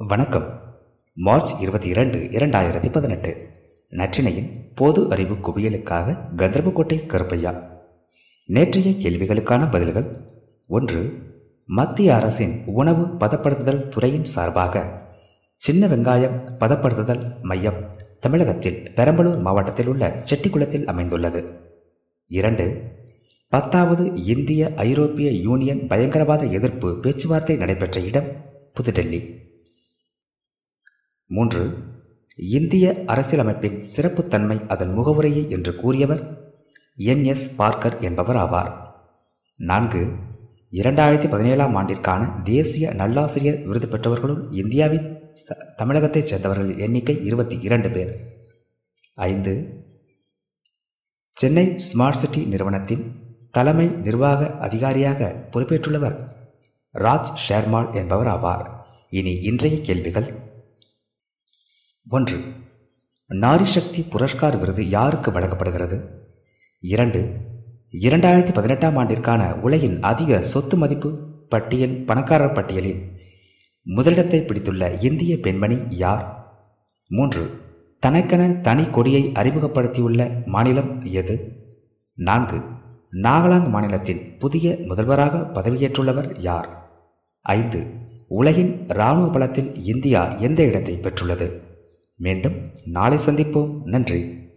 வணக்கம். மார்ச் இருபத்தி இரண்டு இரண்டாயிரத்தி பதினெட்டு. நற்றினையின் பொது அறிவு குவியலுக்காக கந்தர்போட்டை கருப்பையா. நேற்றைய கேள்விகளுக்கான பதில்கள். ஒன்று மத்திய அரசின் உணவு பதப்படுத்துதல் துறையின் சார்பாக சின்ன வெங்காயம் பதப்படுத்துதல் மையம் தமிழகத்தில் பெரம்பலூர் மாவட்டத்தில் உள்ள செட்டிக்குளத்தில் அமைந்துள்ளது. இரண்டு பத்தாவது இந்திய ஐரோப்பிய யூனியன் பயங்கரவாத எதிர்ப்பு பேச்சுவார்த்தை நடைபெற்ற இடம் புதுடெல்லி. மூன்று இந்திய அரசியலமைப்பின் சிறப்புத்தன்மை அதன் முகவுரையை என்று கூறியவர் என் எஸ் பார்க்கர் என்பவர் ஆவார். நான்கு இரண்டாயிரத்தி பதினேழாம் ஆண்டிற்கான தேசிய நல்லாசிரியர் விருது பெற்றவர்களுள் இந்தியாவின் தமிழகத்தைச் சேர்ந்தவர்களின் எண்ணிக்கை இருபத்தி இரண்டு பேர். ஐந்து சென்னை ஸ்மார்ட் சிட்டி நிறுவனத்தின் தலைமை நிர்வாக அதிகாரியாக பொறுப்பேற்றுள்ளவர் ராஜ் ஷேர்மால் என்பவர் ஆவார். இனி இன்றைய கேள்விகள் ஒன்று நாரிசக்தி புரஸ்கார் விருது யாருக்கு வழங்கப்படுகிறது? இரண்டு இரண்டாயிரத்தி பதினெட்டாம் ஆண்டிற்கான உலகின் அதிக சொத்து மதிப்பு பட்டியல் பணக்காரர் பட்டியலில் முதலிடத்தை பிடித்துள்ள இந்திய பெண்மணி யார்? மூன்று தனக்கென தனி கொடியை அறிமுகப்படுத்தியுள்ள மாநிலம் எது? நான்கு நாகாலாந்து மாநிலத்தின் புதிய முதல்வராக பதவியேற்றுள்ளவர் யார்? ஐந்து உலகின் இராணுவ பலத்தில் இந்தியா எந்த இடத்தை பெற்றுள்ளது? மீண்டும் நாளை சந்திப்போம். நன்றி.